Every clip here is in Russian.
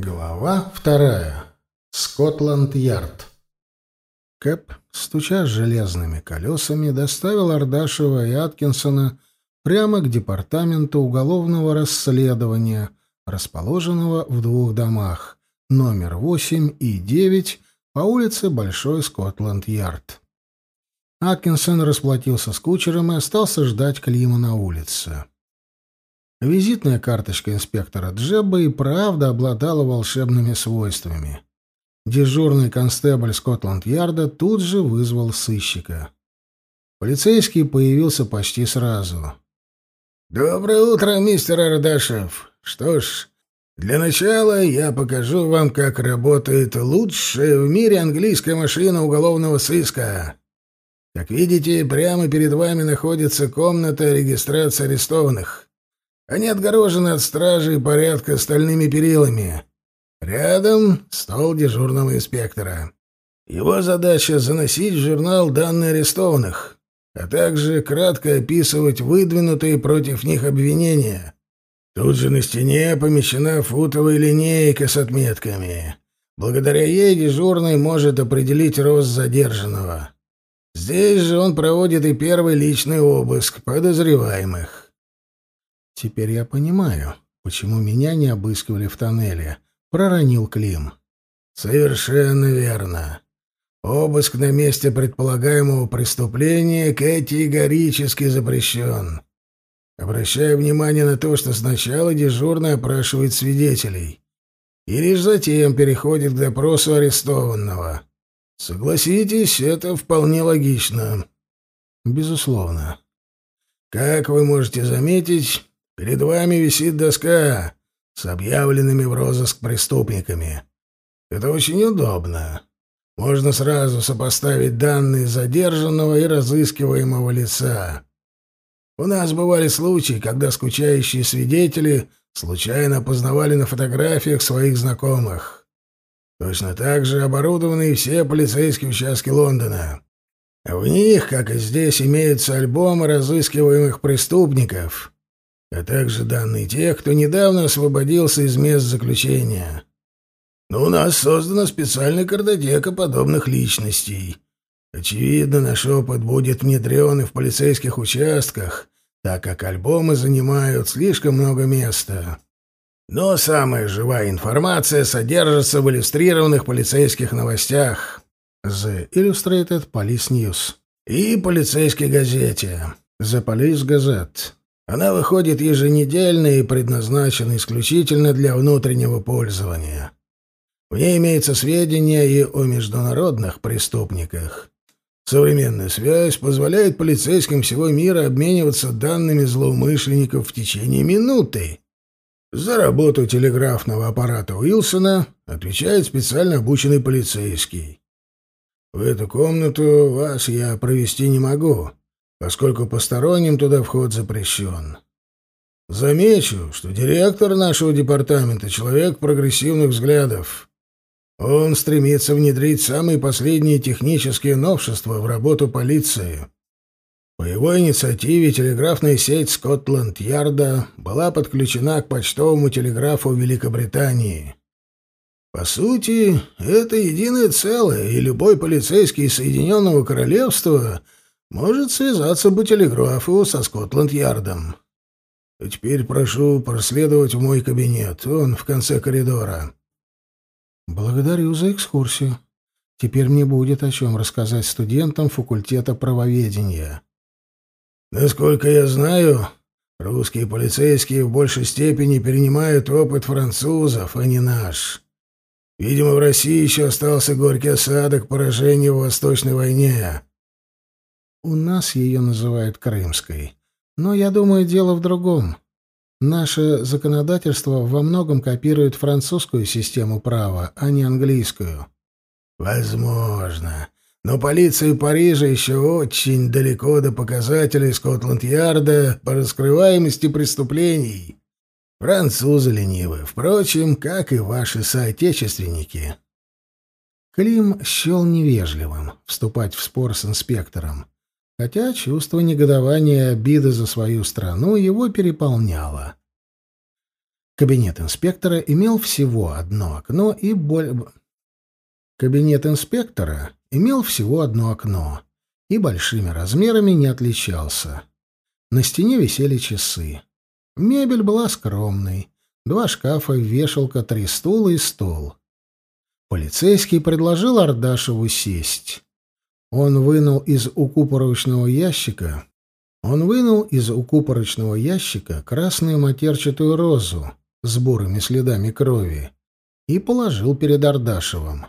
Глава вторая. Скотланд-Ярд. Кэп, стуча железными колесами, доставил Ардашева и Аткинсона прямо к департаменту уголовного расследования, расположенного в двух домах, номер 8 и 9 по улице Большой Скотланд-Ярд. Аткинсон расплатился с кучером и остался ждать Клима на улице. Визитная карточка инспектора Джеба и правда обладала волшебными свойствами. Дежурный констебль Скотланд-Ярда тут же вызвал сыщика. Полицейский появился почти сразу. «Доброе утро, мистер Ардашев. Что ж, для начала я покажу вам, как работает лучшая в мире английская машина уголовного сыска. Как видите, прямо перед вами находится комната регистрации арестованных». Они отгорожены от стражи и порядка стальными перилами. Рядом стол дежурного инспектора. Его задача — заносить в журнал данные арестованных, а также кратко описывать выдвинутые против них обвинения. Тут же на стене помещена футовая линейка с отметками. Благодаря ей дежурный может определить рост задержанного. Здесь же он проводит и первый личный обыск подозреваемых. Теперь я понимаю, почему меня не обыскивали в тоннеле, проронил Клим. Совершенно верно. Обыск на месте предполагаемого преступления категорически запрещен. Обращаю внимание на то, что сначала дежурный опрашивает свидетелей и лишь затем переходит к допросу арестованного. Согласитесь, это вполне логично. Безусловно. Как вы можете заметить, Перед вами висит доска с объявленными в розыск преступниками. Это очень удобно. Можно сразу сопоставить данные задержанного и разыскиваемого лица. У нас бывали случаи, когда скучающие свидетели случайно познавали на фотографиях своих знакомых. Точно так же оборудованы все полицейские участки Лондона. В них, как и здесь, имеются альбомы разыскиваемых преступников — а также данные тех, кто недавно освободился из мест заключения. Но у нас создана специальная картотека подобных личностей. Очевидно, наш опыт будет внедрен и в полицейских участках, так как альбомы занимают слишком много места. Но самая живая информация содержится в иллюстрированных полицейских новостях. The Illustrated Police News. И полицейской газете. The Police Gazette. Она выходит еженедельно и предназначена исключительно для внутреннего пользования. В ней имеются сведения и о международных преступниках. Современная связь позволяет полицейским всего мира обмениваться данными злоумышленников в течение минуты. За работу телеграфного аппарата Уилсона отвечает специально обученный полицейский. В эту комнату вас я провести не могу поскольку посторонним туда вход запрещен. Замечу, что директор нашего департамента — человек прогрессивных взглядов. Он стремится внедрить самые последние технические новшества в работу полиции. По его инициативе телеграфная сеть Скотланд-Ярда была подключена к почтовому телеграфу Великобритании. По сути, это единое целое, и любой полицейский Соединенного Королевства — может связаться по телеграфу со Скотланд-Ярдом. Теперь прошу проследовать в мой кабинет. Он в конце коридора. Благодарю за экскурсию. Теперь мне будет о чем рассказать студентам факультета правоведения. Насколько я знаю, русские полицейские в большей степени перенимают опыт французов, а не наш. Видимо, в России еще остался горький осадок поражения в Восточной войне. У нас ее называют Крымской. Но я думаю, дело в другом. Наше законодательство во многом копирует французскую систему права, а не английскую. Возможно. Но полиция Парижа еще очень далеко до показателей Скотланд-Ярда по раскрываемости преступлений. Французы ленивы, впрочем, как и ваши соотечественники. Клим счел невежливым вступать в спор с инспектором хотя чувство негодования и обиды за свою страну его переполняло. Кабинет инспектора имел всего одно окно и боль... Кабинет инспектора имел всего одно окно и большими размерами не отличался. На стене висели часы. Мебель была скромной. Два шкафа, вешалка, три стула и стол. Полицейский предложил Ардашеву сесть. Он вынул из укупоровочного ящика он вынул из укупорочного ящика красную матерчатую розу с бурыми следами крови и положил перед Ардашевым.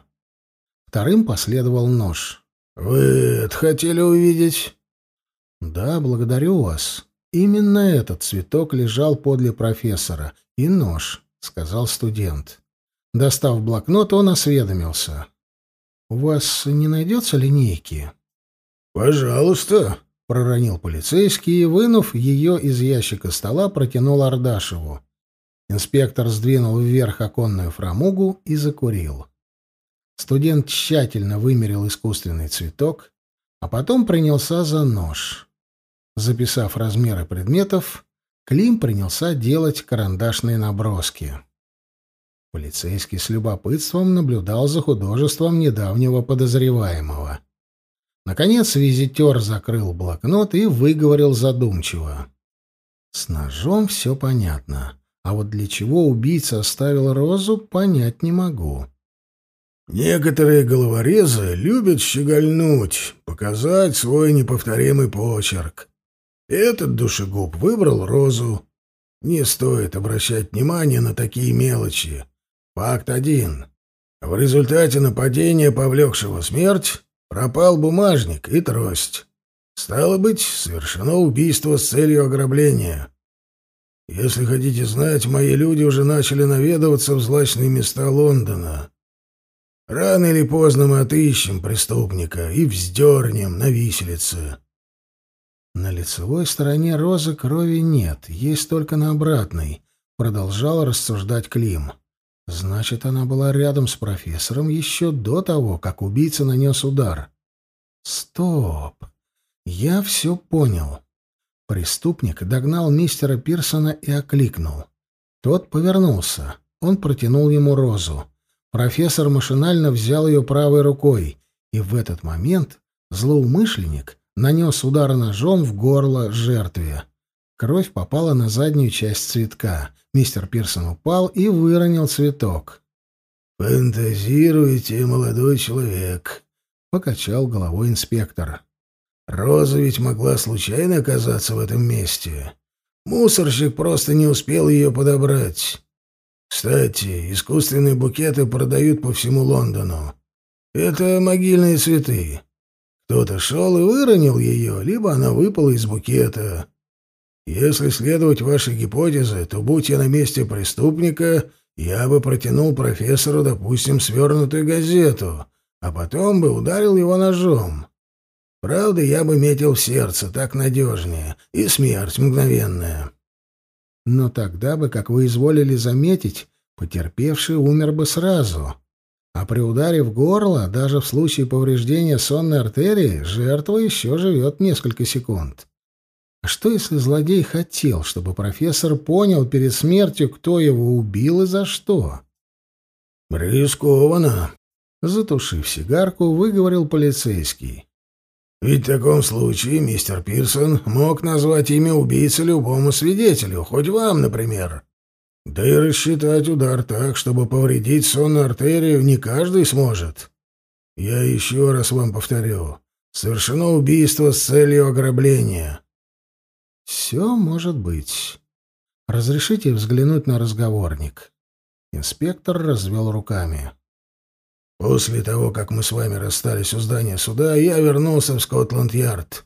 Вторым последовал нож. «Вы это хотели увидеть?» «Да, благодарю вас. Именно этот цветок лежал подле профессора. И нож», — сказал студент. Достав блокнот, он осведомился. «У вас не найдется линейки?» «Пожалуйста», — проронил полицейский и, вынув ее из ящика стола, протянул Ардашеву. Инспектор сдвинул вверх оконную фрамугу и закурил. Студент тщательно вымерил искусственный цветок, а потом принялся за нож. Записав размеры предметов, Клим принялся делать карандашные наброски. Полицейский с любопытством наблюдал за художеством недавнего подозреваемого. Наконец визитер закрыл блокнот и выговорил задумчиво. «С ножом все понятно, а вот для чего убийца оставил розу, понять не могу». «Некоторые головорезы любят щегольнуть, показать свой неповторимый почерк. Этот душегуб выбрал розу. Не стоит обращать внимание на такие мелочи. Факт один. В результате нападения, повлекшего смерть, пропал бумажник и трость. Стало быть, совершено убийство с целью ограбления. Если хотите знать, мои люди уже начали наведываться в злачные места Лондона. Рано или поздно мы отыщем преступника и вздернем на виселице. На лицевой стороне розы крови нет, есть только на обратной, продолжал рассуждать Клим. Значит, она была рядом с профессором еще до того, как убийца нанес удар. Стоп! Я все понял. Преступник догнал мистера Пирсона и окликнул. Тот повернулся. Он протянул ему розу. Профессор машинально взял ее правой рукой, и в этот момент злоумышленник нанес удар ножом в горло жертве. Кровь попала на заднюю часть цветка. Мистер Пирсон упал и выронил цветок. «Фантазируете, молодой человек», — покачал головой инспектор. «Роза ведь могла случайно оказаться в этом месте. Мусорщик просто не успел ее подобрать. Кстати, искусственные букеты продают по всему Лондону. Это могильные цветы. Кто-то шел и выронил ее, либо она выпала из букета. Если следовать вашей гипотезе, то, будь я на месте преступника, я бы протянул профессору, допустим, свернутую газету, а потом бы ударил его ножом. Правда, я бы метил в сердце, так надежнее, и смерть мгновенная. Но тогда бы, как вы изволили заметить, потерпевший умер бы сразу. А при ударе в горло, даже в случае повреждения сонной артерии, жертва еще живет несколько секунд. А что, если злодей хотел, чтобы профессор понял перед смертью, кто его убил и за что? «Рискованно», — затушив сигарку, выговорил полицейский. «Ведь в таком случае мистер Пирсон мог назвать имя убийцы любому свидетелю, хоть вам, например. Да и рассчитать удар так, чтобы повредить сонную артерию, не каждый сможет. Я еще раз вам повторю. Совершено убийство с целью ограбления. Все может быть. Разрешите взглянуть на разговорник. Инспектор развел руками. После того, как мы с вами расстались у здания суда, я вернулся в Скотланд-Ярд.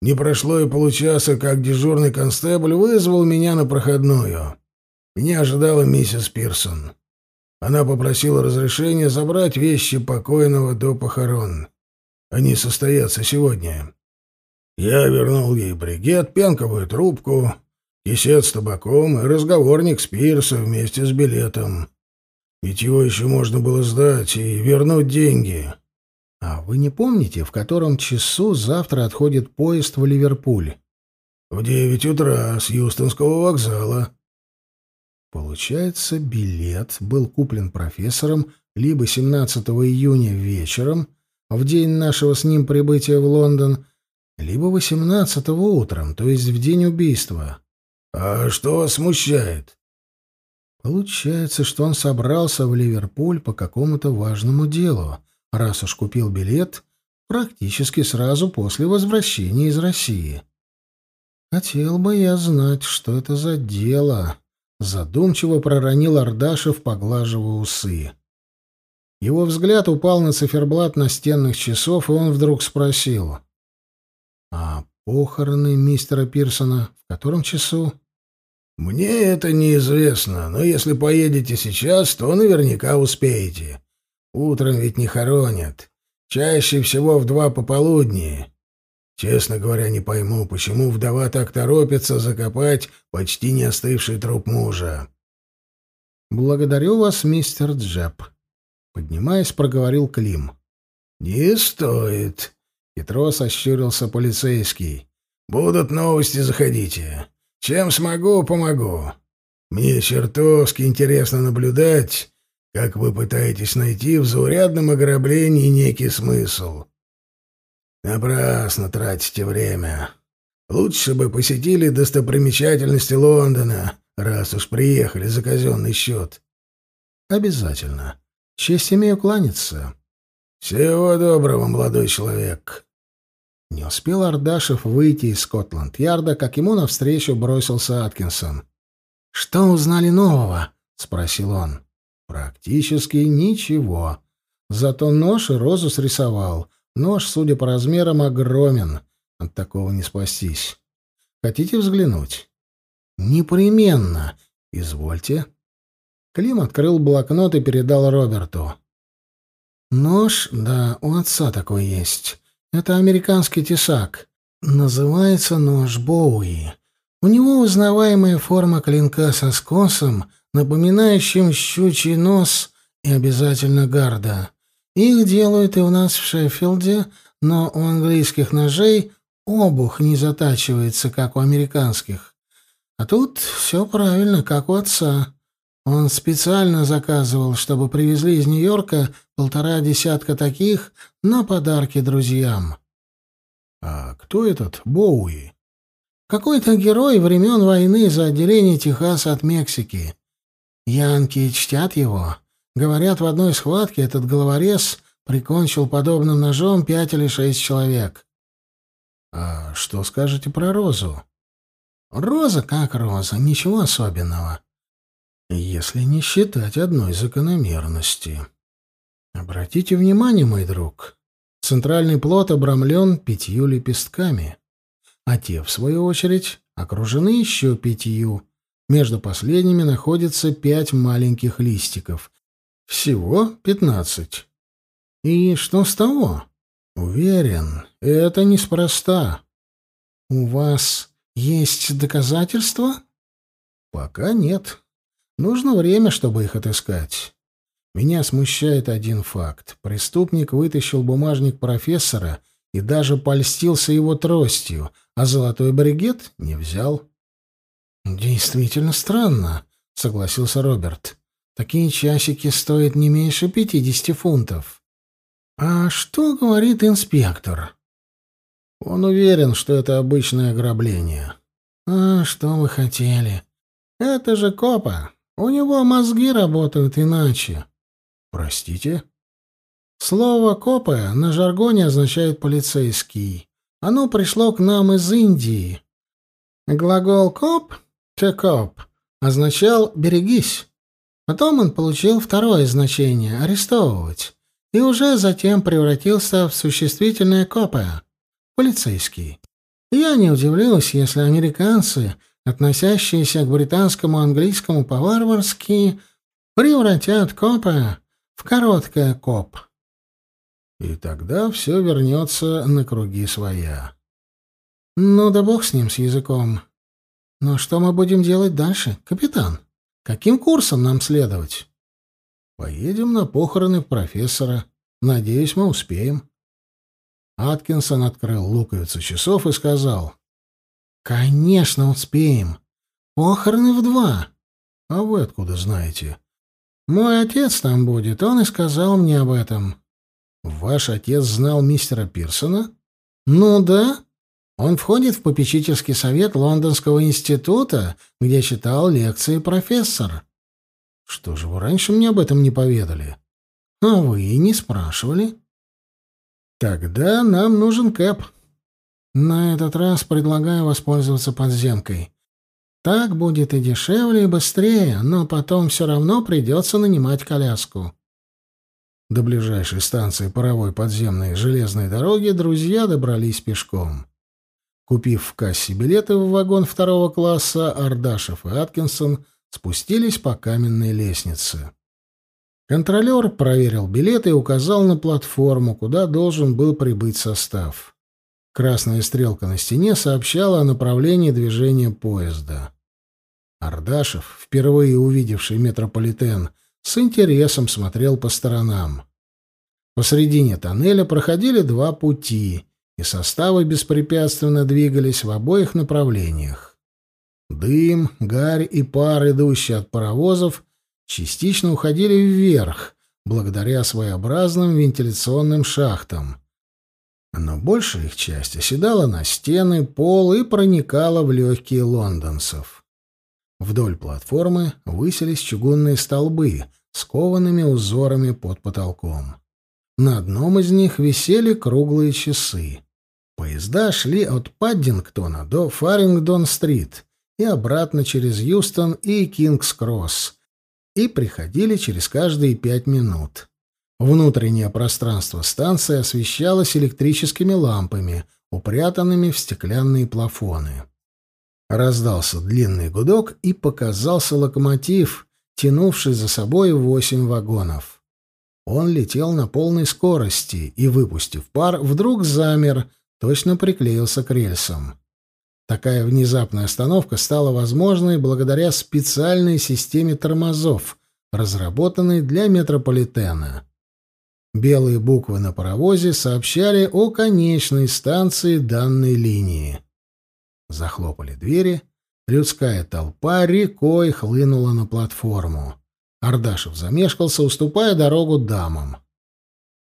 Не прошло и получаса, как дежурный констебль вызвал меня на проходную. Меня ожидала миссис Пирсон. Она попросила разрешения забрать вещи покойного до похорон. Они состоятся сегодня. Я вернул ей бригет, пенковую трубку, кисет с табаком и разговорник с пирса вместе с билетом. Ведь его еще можно было сдать и вернуть деньги. А вы не помните, в котором часу завтра отходит поезд в Ливерпуль? В девять утра с Юстонского вокзала. Получается, билет был куплен профессором либо 17 июня вечером, в день нашего с ним прибытия в Лондон, либо 18 утром, то есть в день убийства. А что вас смущает? Получается, что он собрался в Ливерпуль по какому-то важному делу, раз уж купил билет практически сразу после возвращения из России. Хотел бы я знать, что это за дело, задумчиво проронил Ардашев, поглаживая усы. Его взгляд упал на циферблат настенных часов, и он вдруг спросил: "А похороны мистера Пирсона в котором часу?" Мне это неизвестно, но если поедете сейчас, то наверняка успеете. Утром ведь не хоронят. Чаще всего в два пополудни. Честно говоря, не пойму, почему вдова так торопится закопать почти не остывший труп мужа. «Благодарю вас, мистер Джеб», — поднимаясь, проговорил Клим. «Не стоит», — хитро сощурился полицейский. «Будут новости, заходите. Чем смогу, помогу. Мне чертовски интересно наблюдать, как вы пытаетесь найти в заурядном ограблении некий смысл. Напрасно тратите время. Лучше бы посетили достопримечательности Лондона, раз уж приехали за казенный счет. Обязательно. Честь имею кланяться. Всего доброго, молодой человек. Не успел Ардашев выйти из Скотланд-Ярда, как ему навстречу бросился Аткинсон. «Что узнали нового?» — спросил он. «Практически ничего. Зато нож и розу срисовал. Нож, судя по размерам, огромен. От такого не спастись. Хотите взглянуть?» «Непременно. Извольте». Клим открыл блокнот и передал Роберту. «Нож, да, у отца такой есть. Это американский тесак. Называется нож Боуи. У него узнаваемая форма клинка со скосом, напоминающим щучий нос и обязательно гарда. Их делают и у нас в Шеффилде, но у английских ножей обух не затачивается, как у американских. А тут все правильно, как у отца. Он специально заказывал, чтобы привезли из Нью-Йорка полтора десятка таких на подарки друзьям. А кто этот Боуи? Какой-то герой времен войны за отделение Техаса от Мексики. Янки чтят его. Говорят, в одной схватке этот головорез прикончил подобным ножом пять или шесть человек. А что скажете про Розу? Роза как роза, ничего особенного если не считать одной закономерности. Обратите внимание, мой друг, центральный плод обрамлен пятью лепестками, а те, в свою очередь, окружены еще пятью. Между последними находится пять маленьких листиков. Всего пятнадцать. И что с того? Уверен, это неспроста. У вас есть доказательства? Пока нет. Нужно время, чтобы их отыскать. Меня смущает один факт. Преступник вытащил бумажник профессора и даже польстился его тростью, а золотой бригет не взял. «Действительно странно», — согласился Роберт. «Такие часики стоят не меньше пятидесяти фунтов». «А что говорит инспектор?» «Он уверен, что это обычное ограбление». «А что вы хотели? Это же копа. У него мозги работают иначе. Простите? Слово «копы» на жаргоне означает «полицейский». Оно пришло к нам из Индии. Глагол «коп» — «to cop» означал «берегись». Потом он получил второе значение — «арестовывать», и уже затем превратился в существительное «копы» — «полицейский». Я не удивлюсь, если американцы относящиеся к британскому английскому по-варварски, превратят копа в короткое коп. И тогда все вернется на круги своя. Ну да бог с ним, с языком. Но что мы будем делать дальше, капитан? Каким курсом нам следовать? Поедем на похороны профессора. Надеюсь, мы успеем. Аткинсон открыл луковицу часов и сказал — Конечно, успеем. Похороны в два. А вы откуда знаете? Мой отец там будет, он и сказал мне об этом. Ваш отец знал мистера Пирсона? Ну да. Он входит в попечительский совет Лондонского института, где читал лекции профессор. Что же вы раньше мне об этом не поведали? А вы и не спрашивали. Тогда нам нужен Кэп. На этот раз предлагаю воспользоваться подземкой. Так будет и дешевле, и быстрее, но потом все равно придется нанимать коляску. До ближайшей станции паровой подземной железной дороги друзья добрались пешком. Купив в кассе билеты в вагон второго класса, Ардашев и Аткинсон спустились по каменной лестнице. Контролер проверил билеты и указал на платформу, куда должен был прибыть состав. Красная стрелка на стене сообщала о направлении движения поезда. Ардашев, впервые увидевший метрополитен, с интересом смотрел по сторонам. Посредине тоннеля проходили два пути, и составы беспрепятственно двигались в обоих направлениях. Дым, гарь и пар, идущие от паровозов, частично уходили вверх, благодаря своеобразным вентиляционным шахтам — но большая их часть оседала на стены, пол и проникала в легкие лондонцев. Вдоль платформы высились чугунные столбы с коваными узорами под потолком. На одном из них висели круглые часы. Поезда шли от Паддингтона до Фарингдон-стрит и обратно через Юстон и Кингс-Кросс, и приходили через каждые пять минут. Внутреннее пространство станции освещалось электрическими лампами, упрятанными в стеклянные плафоны. Раздался длинный гудок, и показался локомотив, тянувший за собой восемь вагонов. Он летел на полной скорости и, выпустив пар, вдруг замер, точно приклеился к рельсам. Такая внезапная остановка стала возможной благодаря специальной системе тормозов, разработанной для метрополитена. Белые буквы на паровозе сообщали о конечной станции данной линии. Захлопали двери, людская толпа рекой хлынула на платформу. Ардашев замешкался, уступая дорогу дамам.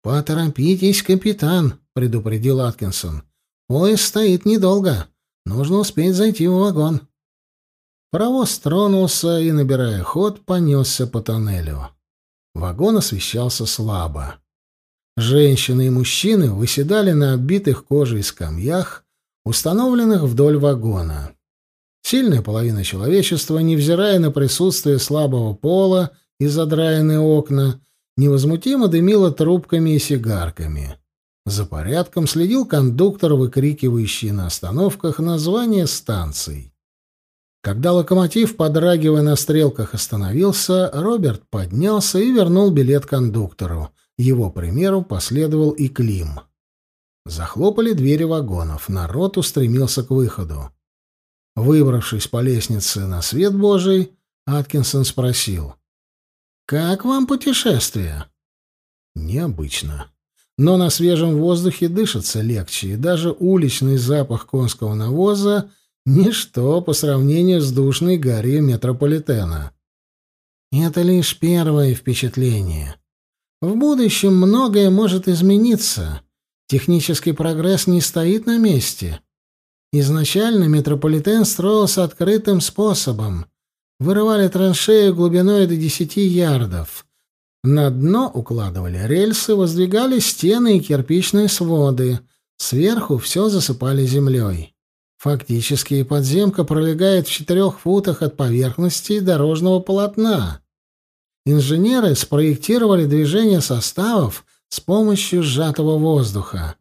«Поторопитесь, капитан», — предупредил Аткинсон. «Поезд стоит недолго. Нужно успеть зайти в вагон». Паровоз тронулся и, набирая ход, понесся по тоннелю. Вагон освещался слабо. Женщины и мужчины выседали на оббитых кожей скамьях, установленных вдоль вагона. Сильная половина человечества, невзирая на присутствие слабого пола и задраенные окна, невозмутимо дымила трубками и сигарками. За порядком следил кондуктор, выкрикивающий на остановках название станций. Когда локомотив, подрагивая на стрелках, остановился, Роберт поднялся и вернул билет кондуктору — его примеру последовал и Клим. Захлопали двери вагонов, народ устремился к выходу. Выбравшись по лестнице на свет Божий, Аткинсон спросил. «Как вам путешествие?» «Необычно. Но на свежем воздухе дышится легче, и даже уличный запах конского навоза — ничто по сравнению с душной гарью метрополитена». «Это лишь первое впечатление. В будущем многое может измениться. Технический прогресс не стоит на месте. Изначально метрополитен строился открытым способом. Вырывали траншею глубиной до 10 ярдов. На дно укладывали рельсы, воздвигали стены и кирпичные своды. Сверху все засыпали землей. Фактически подземка пролегает в четырех футах от поверхности дорожного полотна. Инженеры спроектировали движение составов с помощью сжатого воздуха.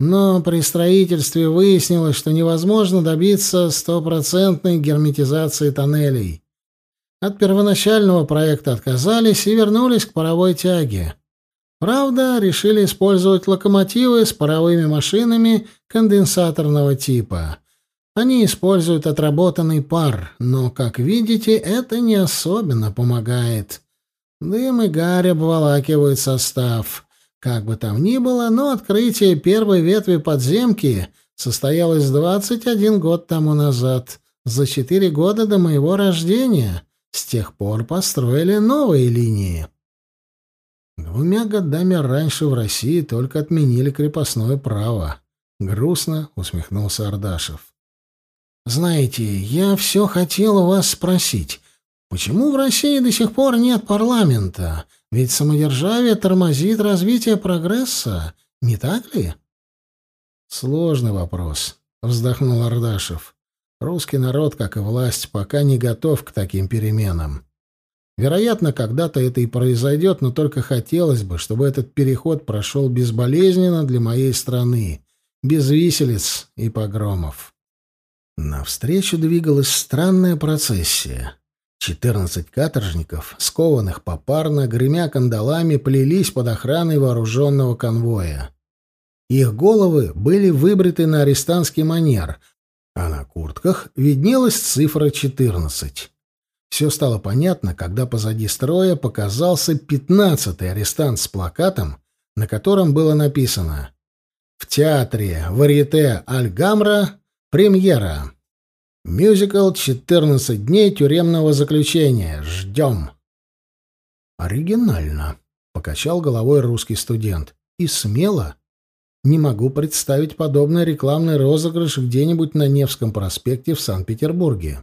Но при строительстве выяснилось, что невозможно добиться стопроцентной герметизации тоннелей. От первоначального проекта отказались и вернулись к паровой тяге. Правда, решили использовать локомотивы с паровыми машинами конденсаторного типа. Они используют отработанный пар, но, как видите, это не особенно помогает. Дым и гарь обволакивают состав. Как бы там ни было, но открытие первой ветви подземки состоялось 21 год тому назад, за четыре года до моего рождения, С тех пор построили новые линии. Двумя годами раньше в России только отменили крепостное право. Грустно усмехнулся Ардашев. Знаете, я все хотел у вас спросить, почему в России до сих пор нет парламента? Ведь самодержавие тормозит развитие прогресса, не так ли? Сложный вопрос, вздохнул Ардашев. Русский народ, как и власть, пока не готов к таким переменам. Вероятно, когда-то это и произойдет, но только хотелось бы, чтобы этот переход прошел безболезненно для моей страны, без виселиц и погромов. Навстречу двигалась странная процессия. Четырнадцать каторжников, скованных попарно, гремя кандалами, плелись под охраной вооруженного конвоя. Их головы были выбриты на арестантский манер, а на куртках виднелась цифра 14. Все стало понятно, когда позади строя показался пятнадцатый арестант с плакатом, на котором было написано «В театре Варьете Альгамра премьера. Мюзикл «14 дней тюремного заключения. Ждем». «Оригинально», — покачал головой русский студент. «И смело. Не могу представить подобный рекламный розыгрыш где-нибудь на Невском проспекте в Санкт-Петербурге.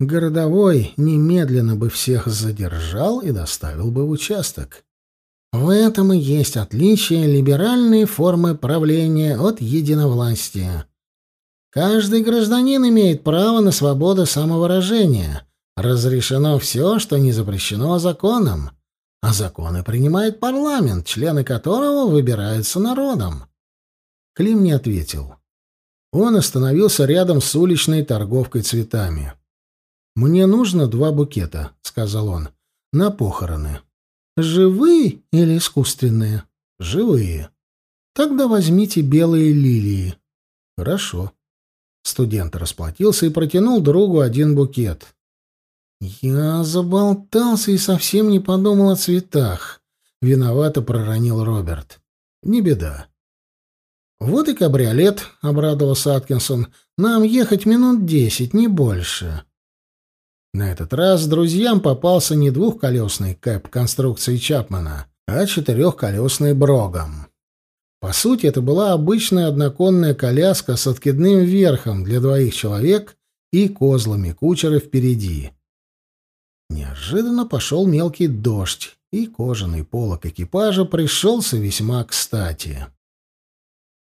Городовой немедленно бы всех задержал и доставил бы в участок. В этом и есть отличие либеральной формы правления от единовластия. Каждый гражданин имеет право на свободу самовыражения. Разрешено все, что не запрещено законом а законы принимает парламент, члены которого выбираются народом. Клим не ответил. Он остановился рядом с уличной торговкой цветами. «Мне нужно два букета», — сказал он, — «на похороны». «Живые или искусственные?» «Живые». «Тогда возьмите белые лилии». «Хорошо». Студент расплатился и протянул другу один букет. «Я заболтался и совсем не подумал о цветах», — виновато проронил Роберт. «Не беда». «Вот и кабриолет», — обрадовался Аткинсон. «Нам ехать минут десять, не больше». На этот раз друзьям попался не двухколесный кэп конструкции Чапмана, а четырехколесный Брогом. По сути, это была обычная одноконная коляска с откидным верхом для двоих человек и козлами кучера впереди. Неожиданно пошел мелкий дождь, и кожаный полок экипажа пришелся весьма кстати.